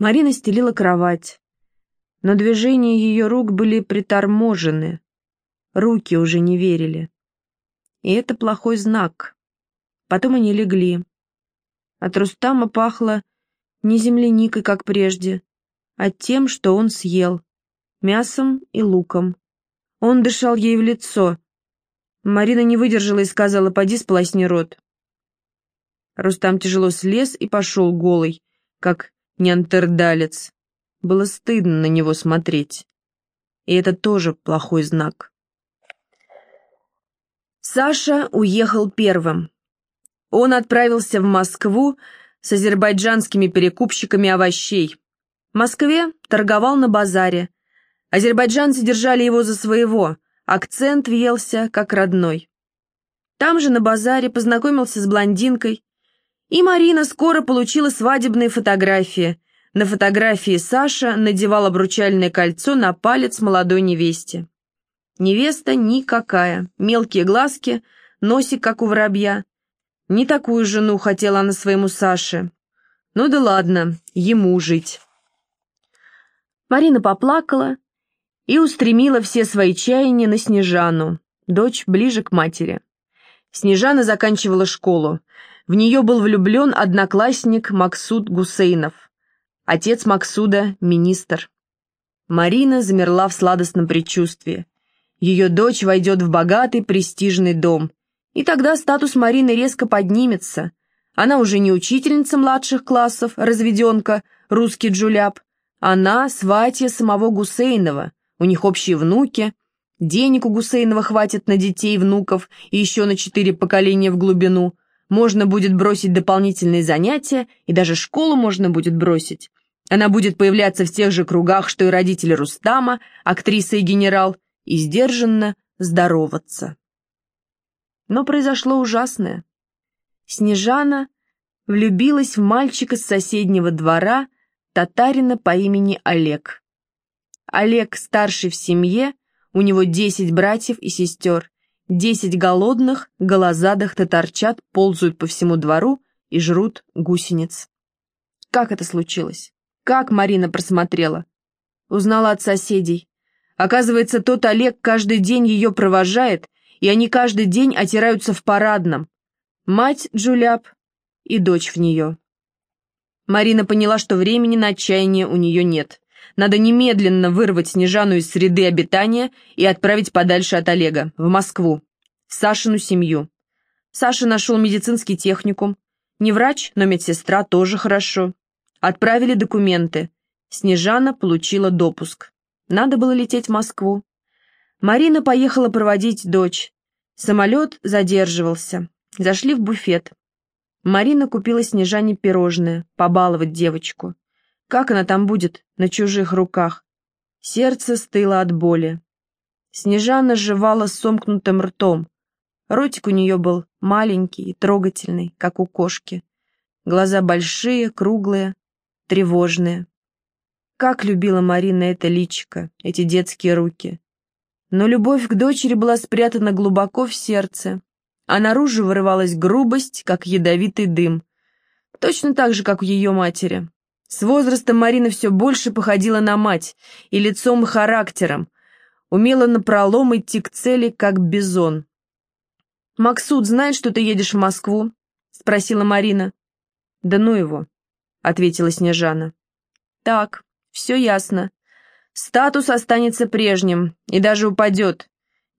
Марина стелила кровать, но движения ее рук были приторможены. Руки уже не верили. И это плохой знак. Потом они легли. От Рустама пахло не земляникой, как прежде, а тем, что он съел, мясом и луком. Он дышал ей в лицо. Марина не выдержала и сказала, поди сполосни рот. Рустам тяжело слез и пошел голый, как неантердалец. Было стыдно на него смотреть. И это тоже плохой знак. Саша уехал первым. Он отправился в Москву с азербайджанскими перекупщиками овощей. В Москве торговал на базаре. Азербайджанцы держали его за своего, акцент въелся как родной. Там же на базаре познакомился с блондинкой, и Марина скоро получила свадебные фотографии. На фотографии Саша надевал обручальное кольцо на палец молодой невесте. Невеста никакая, мелкие глазки, носик, как у воробья. Не такую жену хотела она своему Саше. Ну да ладно, ему жить. Марина поплакала и устремила все свои чаяния на Снежану, дочь ближе к матери. Снежана заканчивала школу. В нее был влюблен одноклассник Максуд Гусейнов. Отец Максуда – министр. Марина замерла в сладостном предчувствии. Ее дочь войдет в богатый, престижный дом. И тогда статус Марины резко поднимется. Она уже не учительница младших классов, разведенка, русский джуляп, она сватья самого Гусейнова, у них общие внуки, денег у Гусейнова хватит на детей, внуков и еще на четыре поколения в глубину. Можно будет бросить дополнительные занятия, и даже школу можно будет бросить. Она будет появляться в тех же кругах, что и родители Рустама, актриса и генерал, и сдержанно здороваться. Но произошло ужасное. Снежана влюбилась в мальчика с соседнего двора, татарина по имени Олег. Олег старший в семье, у него десять братьев и сестер, десять голодных, голозадых татарчат ползают по всему двору и жрут гусениц. Как это случилось? Как Марина просмотрела? Узнала от соседей. Оказывается, тот Олег каждый день ее провожает, и они каждый день отираются в парадном. Мать Джуляп и дочь в нее. Марина поняла, что времени на отчаяние у нее нет. Надо немедленно вырвать Снежану из среды обитания и отправить подальше от Олега, в Москву, в Сашину семью. Саша нашел медицинский техникум. Не врач, но медсестра тоже хорошо. Отправили документы. Снежана получила допуск. Надо было лететь в Москву. Марина поехала проводить дочь. Самолет задерживался. Зашли в буфет. Марина купила Снежане пирожное, побаловать девочку. Как она там будет, на чужих руках? Сердце стыло от боли. Снежана жевала с сомкнутым ртом. Ротик у нее был маленький и трогательный, как у кошки. Глаза большие, круглые, тревожные. Как любила Марина это личико, эти детские руки. Но любовь к дочери была спрятана глубоко в сердце, а наружу вырывалась грубость, как ядовитый дым. Точно так же, как у ее матери. С возрастом Марина все больше походила на мать, и лицом, и характером. Умела напролом идти к цели, как бизон. «Максут знает, что ты едешь в Москву?» — спросила Марина. «Да ну его», — ответила Снежана. «Так, все ясно. Статус останется прежним и даже упадет.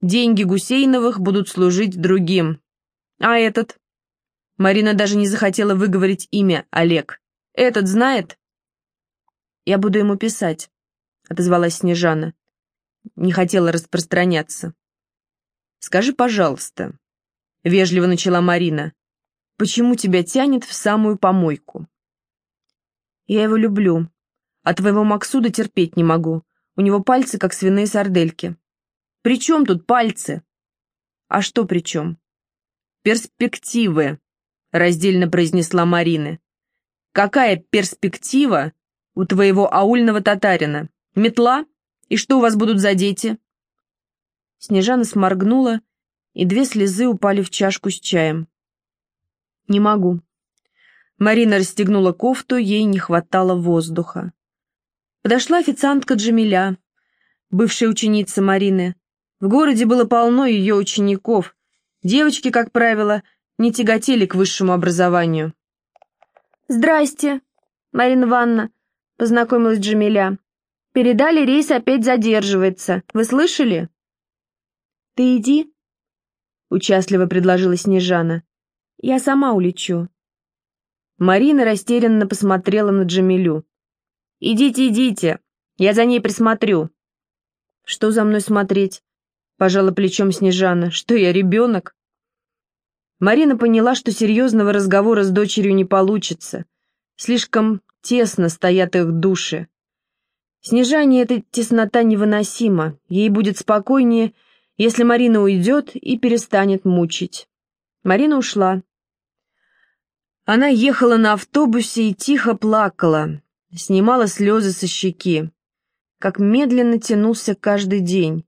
Деньги Гусейновых будут служить другим. А этот? Марина даже не захотела выговорить имя Олег. Этот знает? Я буду ему писать, отозвалась Снежана. Не хотела распространяться. Скажи, пожалуйста, вежливо начала Марина, почему тебя тянет в самую помойку? Я его люблю, а твоего Максуда терпеть не могу. У него пальцы, как свиные сардельки. При чем тут пальцы? А что при чем? Перспективы, раздельно произнесла Марина. Какая перспектива у твоего аульного татарина? Метла? И что у вас будут за дети? Снежана сморгнула, и две слезы упали в чашку с чаем. Не могу. Марина расстегнула кофту, ей не хватало воздуха. Подошла официантка Джамиля, бывшая ученица Марины. В городе было полно ее учеников. Девочки, как правило, не тяготели к высшему образованию. «Здрасте, Марина Ивановна», — познакомилась Джамиля. «Передали, рейс опять задерживается. Вы слышали?» «Ты иди», — участливо предложила Снежана. «Я сама улечу». Марина растерянно посмотрела на Джамилю. «Идите, идите, я за ней присмотрю». «Что за мной смотреть?» — пожала плечом Снежана. «Что я, ребенок?» Марина поняла, что серьезного разговора с дочерью не получится. Слишком тесно стоят их души. Снежане эта теснота невыносима. Ей будет спокойнее, если Марина уйдет и перестанет мучить. Марина ушла. Она ехала на автобусе и тихо плакала, снимала слезы со щеки. Как медленно тянулся каждый день,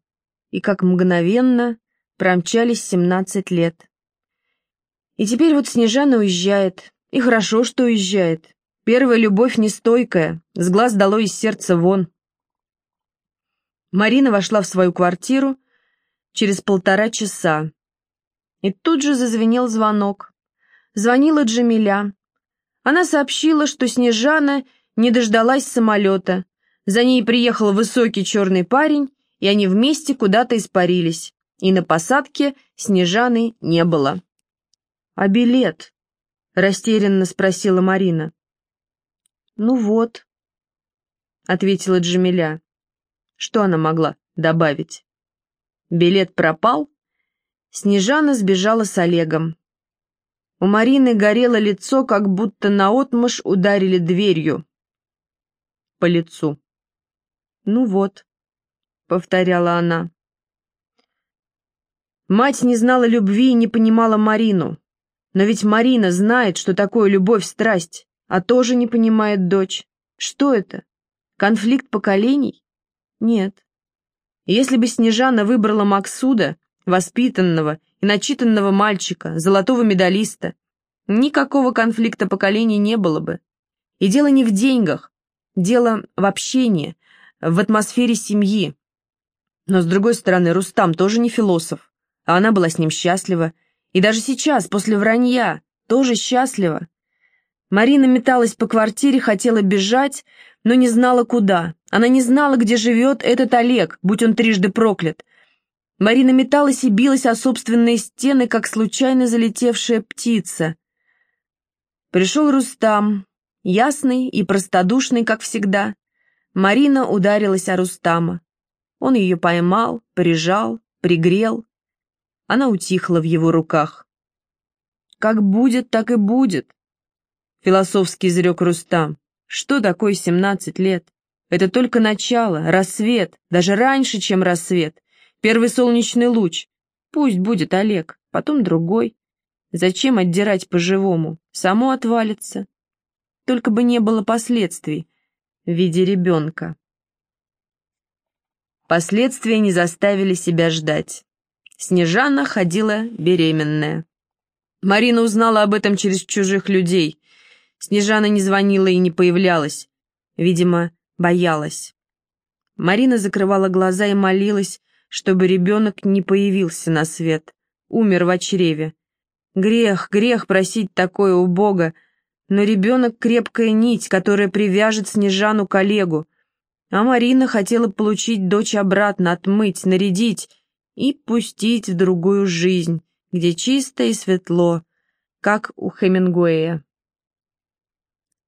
и как мгновенно промчались семнадцать лет. И теперь вот Снежана уезжает, и хорошо, что уезжает. Первая любовь нестойкая, с глаз дало из сердца вон. Марина вошла в свою квартиру через полтора часа. И тут же зазвенел звонок. Звонила Джамиля. Она сообщила, что Снежана не дождалась самолета. За ней приехал высокий черный парень, и они вместе куда-то испарились. И на посадке Снежаны не было. «А билет?» — растерянно спросила Марина. «Ну вот», — ответила Джамиля. Что она могла добавить? Билет пропал? Снежана сбежала с Олегом. У Марины горело лицо, как будто наотмашь ударили дверью по лицу. «Ну вот», — повторяла она. Мать не знала любви и не понимала Марину. Но ведь Марина знает, что такое любовь-страсть, а тоже не понимает дочь. Что это? Конфликт поколений? Нет. Если бы Снежана выбрала Максуда, воспитанного и начитанного мальчика, золотого медалиста, никакого конфликта поколений не было бы. И дело не в деньгах, дело в общении, в атмосфере семьи. Но, с другой стороны, Рустам тоже не философ, а она была с ним счастлива, и даже сейчас, после вранья, тоже счастлива. Марина металась по квартире, хотела бежать, но не знала куда. Она не знала, где живет этот Олег, будь он трижды проклят. Марина металась и билась о собственные стены, как случайно залетевшая птица. Пришел Рустам, ясный и простодушный, как всегда. Марина ударилась о Рустама. Он ее поймал, прижал, пригрел, она утихла в его руках. «Как будет, так и будет», — философски изрек Рустам. «Что такое семнадцать лет? Это только начало, рассвет, даже раньше, чем рассвет. Первый солнечный луч. Пусть будет Олег, потом другой. Зачем отдирать по-живому? Само отвалится. Только бы не было последствий в виде ребенка. Последствия не заставили себя ждать. Снежана ходила беременная. Марина узнала об этом через чужих людей. Снежана не звонила и не появлялась. Видимо, боялась. Марина закрывала глаза и молилась, чтобы ребенок не появился на свет. Умер в чреве. Грех, грех просить такое у Бога, но ребенок — крепкая нить, которая привяжет Снежану к Олегу. А Марина хотела получить дочь обратно, отмыть, нарядить, и пустить в другую жизнь, где чисто и светло, как у Хемингуэя.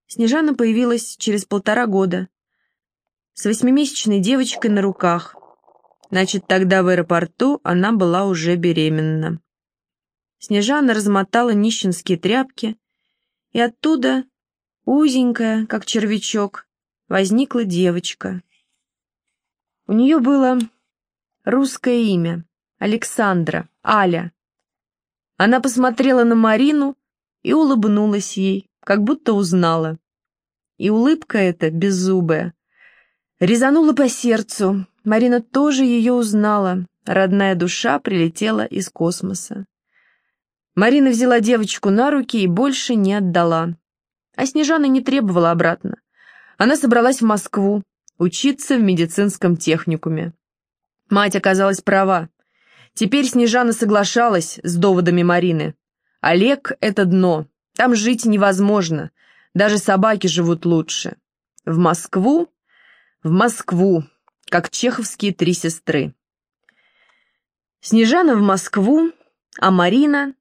Снежана появилась через полтора года, с восьмимесячной девочкой на руках. Значит, тогда в аэропорту она была уже беременна. Снежана размотала нищенские тряпки, и оттуда, узенькая, как червячок, возникла девочка. У нее было Русское имя. Александра. Аля. Она посмотрела на Марину и улыбнулась ей, как будто узнала. И улыбка эта, беззубая, резанула по сердцу. Марина тоже ее узнала. Родная душа прилетела из космоса. Марина взяла девочку на руки и больше не отдала. А Снежана не требовала обратно. Она собралась в Москву, учиться в медицинском техникуме. Мать оказалась права. Теперь Снежана соглашалась с доводами Марины. Олег — это дно, там жить невозможно, даже собаки живут лучше. В Москву? В Москву, как чеховские три сестры. Снежана в Москву, а Марина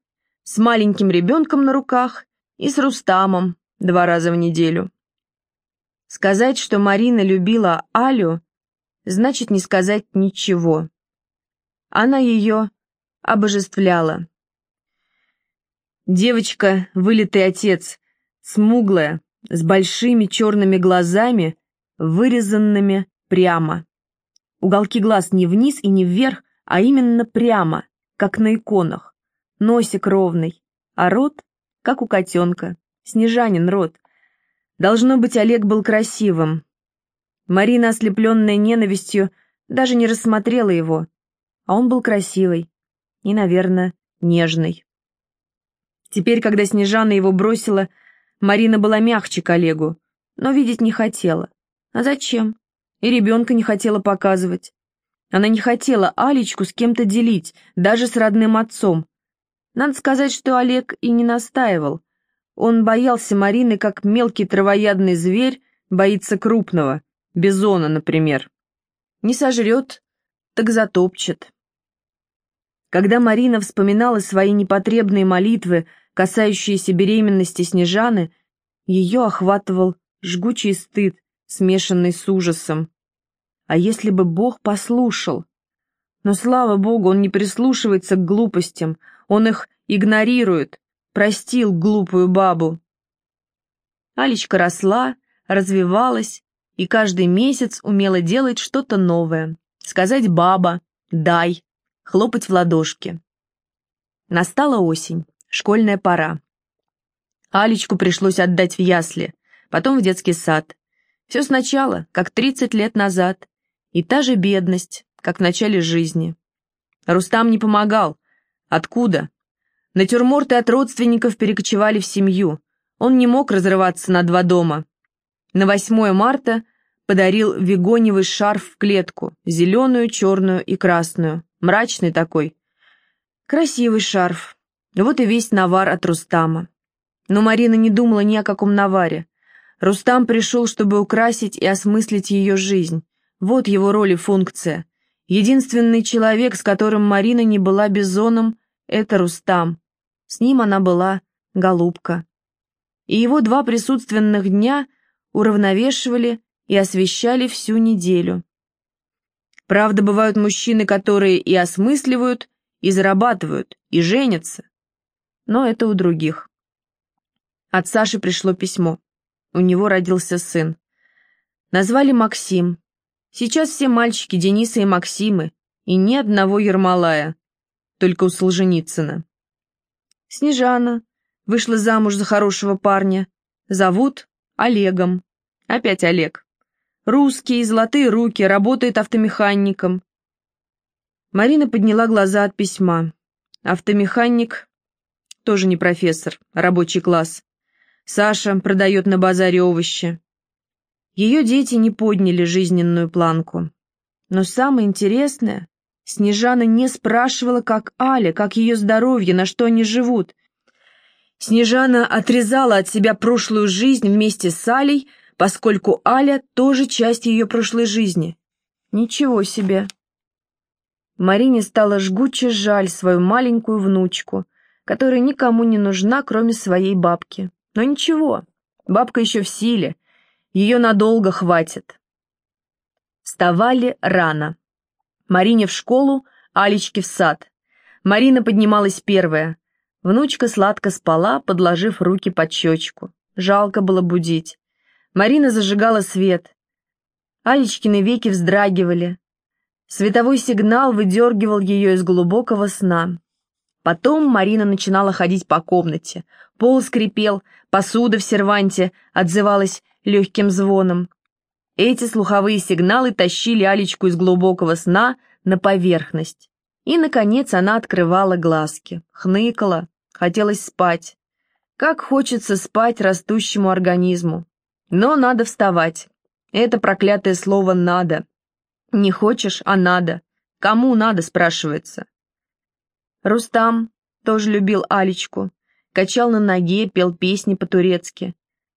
с маленьким ребенком на руках и с Рустамом два раза в неделю. Сказать, что Марина любила Алю, значит не сказать ничего. Она ее обожествляла. Девочка, вылитый отец, смуглая, с большими черными глазами, вырезанными прямо. Уголки глаз не вниз и не вверх, а именно прямо, как на иконах. Носик ровный, а рот, как у котенка. Снежанин рот. Должно быть, Олег был красивым. Марина, ослепленная ненавистью, даже не рассмотрела его. А он был красивый и, наверное, нежный. Теперь, когда Снежана его бросила, Марина была мягче к Олегу, но видеть не хотела. А зачем? И ребенка не хотела показывать. Она не хотела Алечку с кем-то делить, даже с родным отцом. Надо сказать, что Олег и не настаивал. Он боялся Марины, как мелкий травоядный зверь боится крупного, бизона, например. Не сожрет, так затопчет. Когда Марина вспоминала свои непотребные молитвы, касающиеся беременности Снежаны, ее охватывал жгучий стыд, смешанный с ужасом. А если бы Бог послушал? Но, слава Богу, он не прислушивается к глупостям, он их игнорирует, простил глупую бабу. Алечка росла, развивалась и каждый месяц умела делать что-то новое. Сказать «баба», «дай», хлопать в ладошки. Настала осень, школьная пора. Алечку пришлось отдать в ясли, потом в детский сад. Все сначала, как 30 лет назад, и та же бедность, как в начале жизни. Рустам не помогал. Откуда? Натюрморты от родственников перекочевали в семью. Он не мог разрываться на два дома. На 8 марта подарил вегоневый шарф в клетку, зеленую, черную и красную, мрачный такой. Красивый шарф. Вот и весь навар от Рустама. Но Марина не думала ни о каком наваре. Рустам пришел, чтобы украсить и осмыслить ее жизнь. Вот его роль и функция. Единственный человек, с которым Марина не была бизоном, это Рустам. С ним она была голубка. И его два присутственных дня уравновешивали и освещали всю неделю. Правда, бывают мужчины, которые и осмысливают, и зарабатывают, и женятся. Но это у других. От Саши пришло письмо. У него родился сын. Назвали Максим. Сейчас все мальчики Дениса и Максимы, и ни одного Ермолая, только у Солженицына. Снежана вышла замуж за хорошего парня. Зовут Олегом. Опять Олег. Русский, золотые руки, работает автомехаником. Марина подняла глаза от письма. Автомеханик тоже не профессор, а рабочий класс. Саша продает на базаре овощи. Ее дети не подняли жизненную планку. Но самое интересное, Снежана не спрашивала, как Аля, как ее здоровье, на что они живут. Снежана отрезала от себя прошлую жизнь вместе с Алей, поскольку Аля тоже часть ее прошлой жизни. Ничего себе. Марине стало жгуче жаль свою маленькую внучку, которая никому не нужна, кроме своей бабки. Но ничего, бабка еще в силе, ее надолго хватит. Вставали рано. Марине в школу, Алечке в сад. Марина поднималась первая. Внучка сладко спала, подложив руки под щечку. Жалко было будить. Марина зажигала свет. Алечкины веки вздрагивали. Световой сигнал выдергивал ее из глубокого сна. Потом Марина начинала ходить по комнате. Пол скрипел, посуда в серванте отзывалась легким звоном. Эти слуховые сигналы тащили Алечку из глубокого сна на поверхность. И, наконец, она открывала глазки, хныкала, хотелось спать. Как хочется спать растущему организму. Но надо вставать. Это проклятое слово «надо». Не хочешь, а надо. Кому надо, спрашивается. Рустам тоже любил Алечку. Качал на ноге, пел песни по-турецки.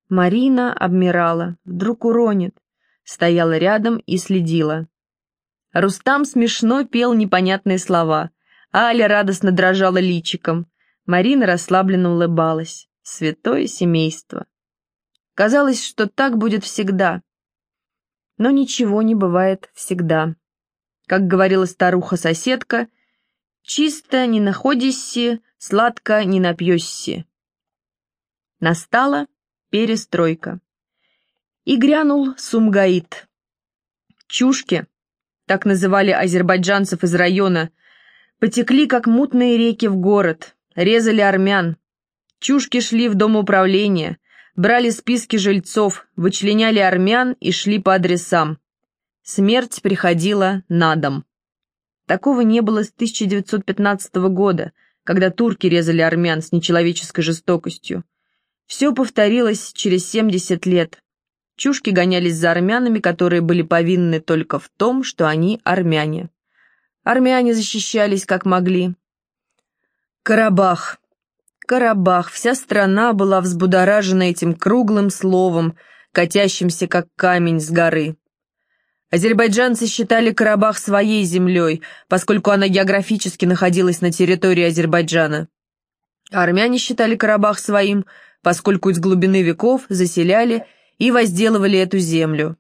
Марина обмирала, вдруг уронит. Стояла рядом и следила. Рустам смешно пел непонятные слова. Аля радостно дрожала личиком. Марина расслабленно улыбалась. Святое семейство. Казалось, что так будет всегда. Но ничего не бывает всегда. Как говорила старуха-соседка, «Чисто не находишься, сладко не напьешься». Настала перестройка. И грянул Сумгаит. Чушки, так называли азербайджанцев из района, потекли, как мутные реки в город, резали армян. Чушки шли в дом управления, брали списки жильцов, вычленяли армян и шли по адресам. Смерть приходила на дом. Такого не было с 1915 года, когда турки резали армян с нечеловеческой жестокостью. Все повторилось через 70 лет. Чушки гонялись за армянами, которые были повинны только в том, что они армяне. Армяне защищались как могли. Карабах. Карабах. Вся страна была взбудоражена этим круглым словом, катящимся как камень с горы. Азербайджанцы считали Карабах своей землей, поскольку она географически находилась на территории Азербайджана. армяне считали Карабах своим, поскольку из глубины веков заселяли и возделывали эту землю.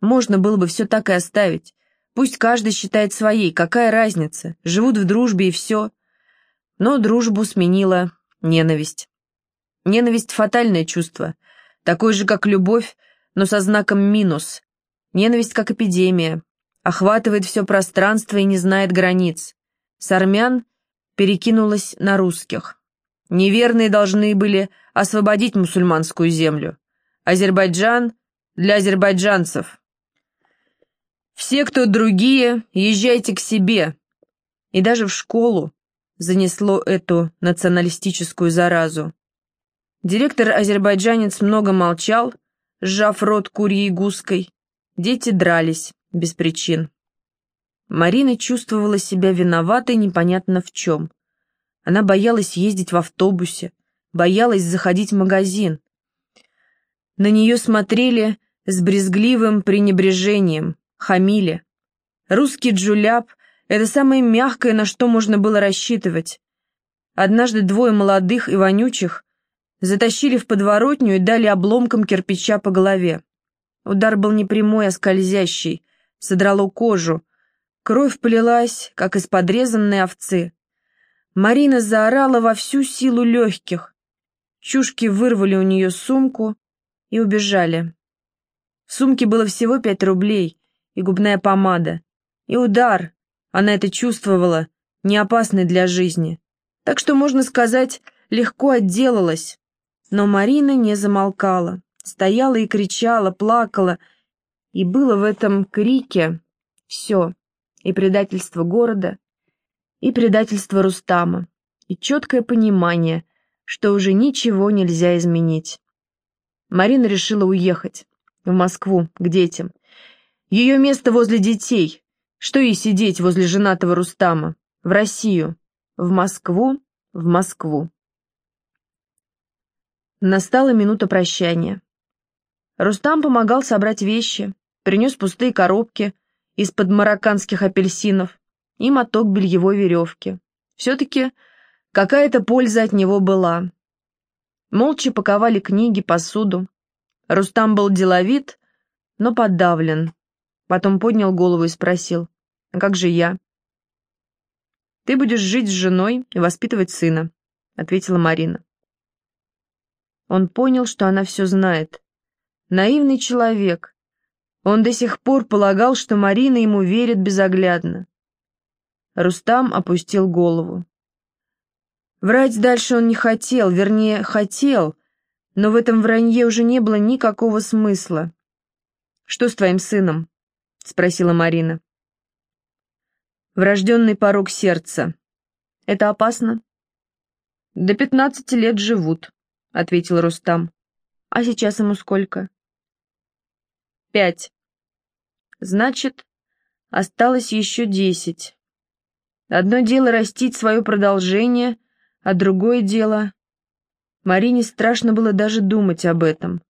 Можно было бы все так и оставить. Пусть каждый считает своей, какая разница, живут в дружбе и все. Но дружбу сменила ненависть. Ненависть — фатальное чувство, такое же, как любовь, но со знаком минус. Ненависть как эпидемия, охватывает все пространство и не знает границ. С армян перекинулась на русских. Неверные должны были освободить мусульманскую землю. Азербайджан для азербайджанцев. Все, кто другие, езжайте к себе. И даже в школу занесло эту националистическую заразу. Директор-азербайджанец много молчал, сжав рот курьей гуской. Дети дрались, без причин. Марина чувствовала себя виноватой непонятно в чем. Она боялась ездить в автобусе, боялась заходить в магазин. На нее смотрели с брезгливым пренебрежением, хамили. Русский джуляп — это самое мягкое, на что можно было рассчитывать. Однажды двое молодых и вонючих затащили в подворотню и дали обломком кирпича по голове. Удар был не прямой, а скользящий, содрало кожу. Кровь полилась, как из подрезанной овцы. Марина заорала во всю силу легких. Чушки вырвали у нее сумку и убежали. В сумке было всего пять рублей, и губная помада. И удар, она это чувствовала, не опасный для жизни. Так что, можно сказать, легко отделалась. Но Марина не замолкала, стояла и кричала, плакала. И было в этом крике все. И предательство города, и предательство Рустама, и четкое понимание, что уже ничего нельзя изменить. Марина решила уехать в Москву, к детям, ее место возле детей. Что ей сидеть возле женатого Рустама? В Россию. В Москву. В Москву. Настала минута прощания. Рустам помогал собрать вещи, принес пустые коробки из-под марокканских апельсинов и моток бельевой веревки. Все-таки какая-то польза от него была. Молча паковали книги, посуду. Рустам был деловит, но подавлен. Потом поднял голову и спросил, «А как же я?» «Ты будешь жить с женой и воспитывать сына», — ответила Марина. Он понял, что она все знает. Наивный человек. Он до сих пор полагал, что Марина ему верит безоглядно. Рустам опустил голову. Врать дальше он не хотел, вернее, хотел, но в этом вранье уже не было никакого смысла. «Что с твоим сыном?» — спросила Марина. «Врожденный порог сердца. Это опасно?» «До пятнадцати лет живут», — ответил Рустам. «А сейчас ему сколько?» «Пять. Значит, осталось еще десять. Одно дело растить свое продолжение, а другое дело... Марине страшно было даже думать об этом.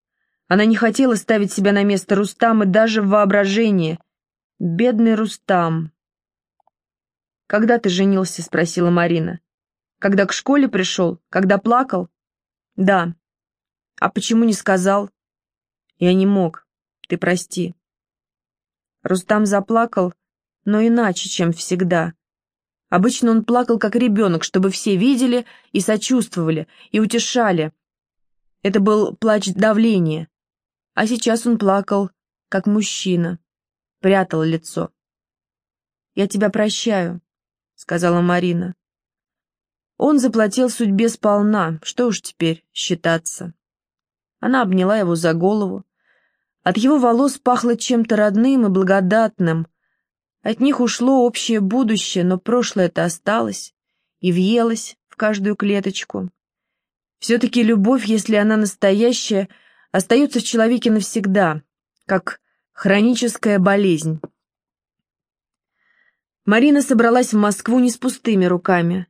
Она не хотела ставить себя на место Рустама даже в воображении. Бедный Рустам. «Когда ты женился?» — спросила Марина. «Когда к школе пришел? Когда плакал?» «Да». «А почему не сказал?» «Я не мог. Ты прости». Рустам заплакал, но иначе, чем всегда. Обычно он плакал как ребенок, чтобы все видели и сочувствовали, и утешали. Это был плач давления. А сейчас он плакал, как мужчина, прятал лицо. «Я тебя прощаю», — сказала Марина. Он заплатил судьбе сполна, что уж теперь считаться. Она обняла его за голову. От его волос пахло чем-то родным и благодатным — от них ушло общее будущее, но прошлое-то осталось и въелось в каждую клеточку. Все-таки любовь, если она настоящая, остается в человеке навсегда, как хроническая болезнь. Марина собралась в Москву не с пустыми руками.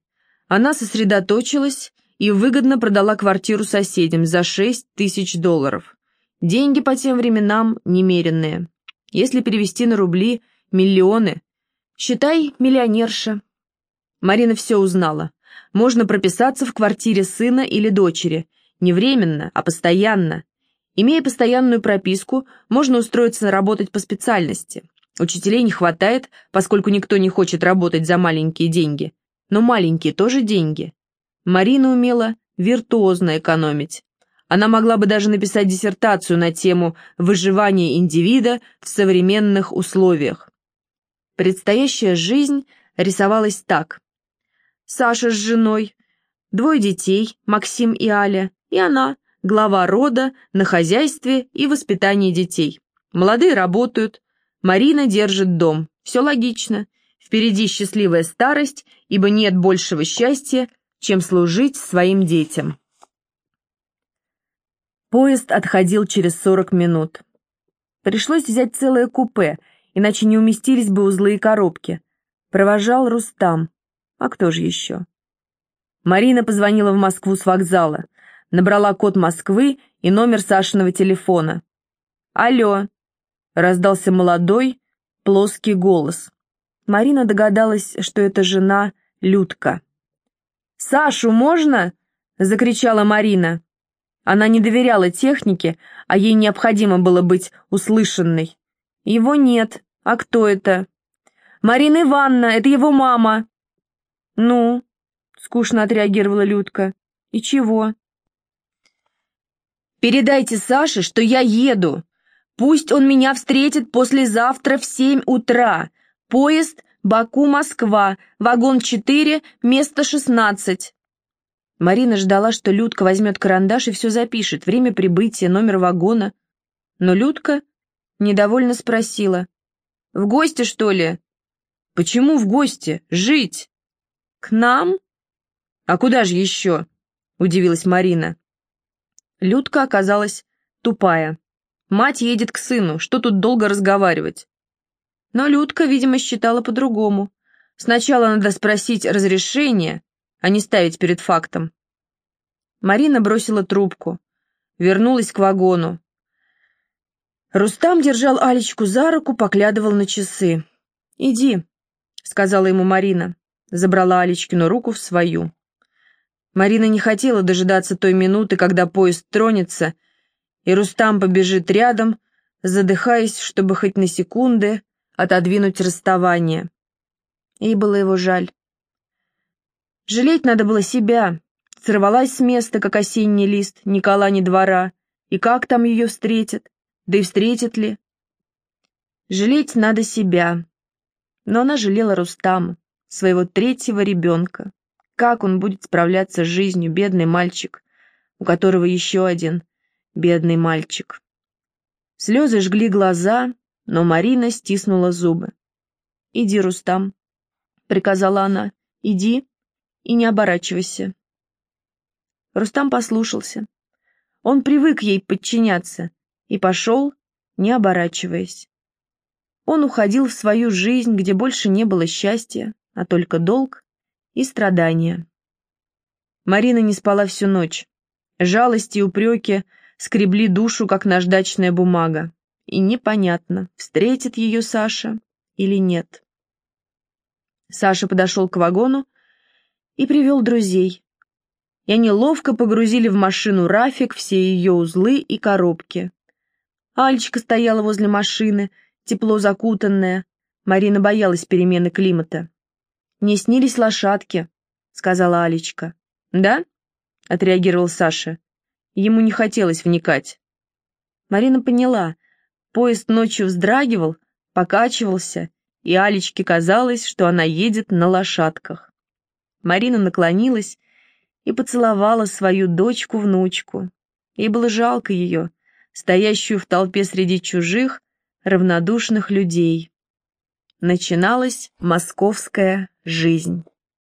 Она сосредоточилась и выгодно продала квартиру соседям за 6 тысяч долларов. Деньги по тем временам немеренные. Если перевести на рубли – Миллионы. Считай, миллионерша. Марина все узнала. Можно прописаться в квартире сына или дочери. Не временно, а постоянно. Имея постоянную прописку, можно устроиться работать по специальности. Учителей не хватает, поскольку никто не хочет работать за маленькие деньги. Но маленькие тоже деньги. Марина умела виртуозно экономить. Она могла бы даже написать диссертацию на тему «Выживание индивида в современных условиях». Предстоящая жизнь рисовалась так. Саша с женой, двое детей, Максим и Аля, и она, глава рода, на хозяйстве и воспитании детей. Молодые работают, Марина держит дом. Все логично. Впереди счастливая старость, ибо нет большего счастья, чем служить своим детям. Поезд отходил через 40 минут. Пришлось взять целое купе – иначе не уместились бы узлы и коробки. Провожал Рустам. А кто же еще? Марина позвонила в Москву с вокзала, набрала код Москвы и номер Сашиного телефона. «Алло!» — раздался молодой, плоский голос. Марина догадалась, что это жена Людка. «Сашу можно?» — закричала Марина. Она не доверяла технике, а ей необходимо было быть услышанной. «Его нет», «А кто это?» «Марина Ивановна, это его мама!» «Ну?» — скучно отреагировала Людка. «И чего?» «Передайте Саше, что я еду. Пусть он меня встретит послезавтра в семь утра. Поезд Баку-Москва, вагон 4, место 16». Марина ждала, что Людка возьмет карандаш и все запишет, время прибытия, номер вагона. Но Людка недовольно спросила. В гости, что ли? Почему в гости? Жить. К нам? А куда же еще? Удивилась Марина. Людка оказалась тупая. Мать едет к сыну, что тут долго разговаривать? Но Людка, видимо, считала по-другому. Сначала надо спросить разрешение, а не ставить перед фактом. Марина бросила трубку, вернулась к вагону. Рустам держал Алечку за руку, поглядывал на часы. «Иди», — сказала ему Марина, забрала Алечкину руку в свою. Марина не хотела дожидаться той минуты, когда поезд тронется, и Рустам побежит рядом, задыхаясь, чтобы хоть на секунды отодвинуть расставание. Ей было его жаль. Жалеть надо было себя. Сорвалась с места, как осенний лист, ни кола, ни двора. И как там ее встретят? Да и встретит ли? Жалеть надо себя. Но она жалела Рустама, своего третьего ребенка. Как он будет справляться с жизнью, бедный мальчик, у которого еще один бедный мальчик. Слезы жгли глаза, но Марина стиснула зубы. «Иди, Рустам», — приказала она, — «иди и не оборачивайся». Рустам послушался. Он привык ей подчиняться и пошел, не оборачиваясь. Он уходил в свою жизнь, где больше не было счастья, а только долг и страдания. Марина не спала всю ночь. Жалости и упреки скребли душу, как наждачная бумага. И непонятно, встретит ее Саша или нет. Саша подошел к вагону и привел друзей. И они ловко погрузили в машину Рафик все ее узлы и коробки. Альчика стояла возле машины, тепло закутанная. Марина боялась перемены климата. «Не снились лошадки», — сказала Алечка. «Да?» — отреагировал Саша. Ему не хотелось вникать. Марина поняла. Поезд ночью вздрагивал, покачивался, и Алечке казалось, что она едет на лошадках. Марина наклонилась и поцеловала свою дочку-внучку. Ей было жалко ее, стоящую в толпе среди чужих, равнодушных людей. Начиналась московская жизнь.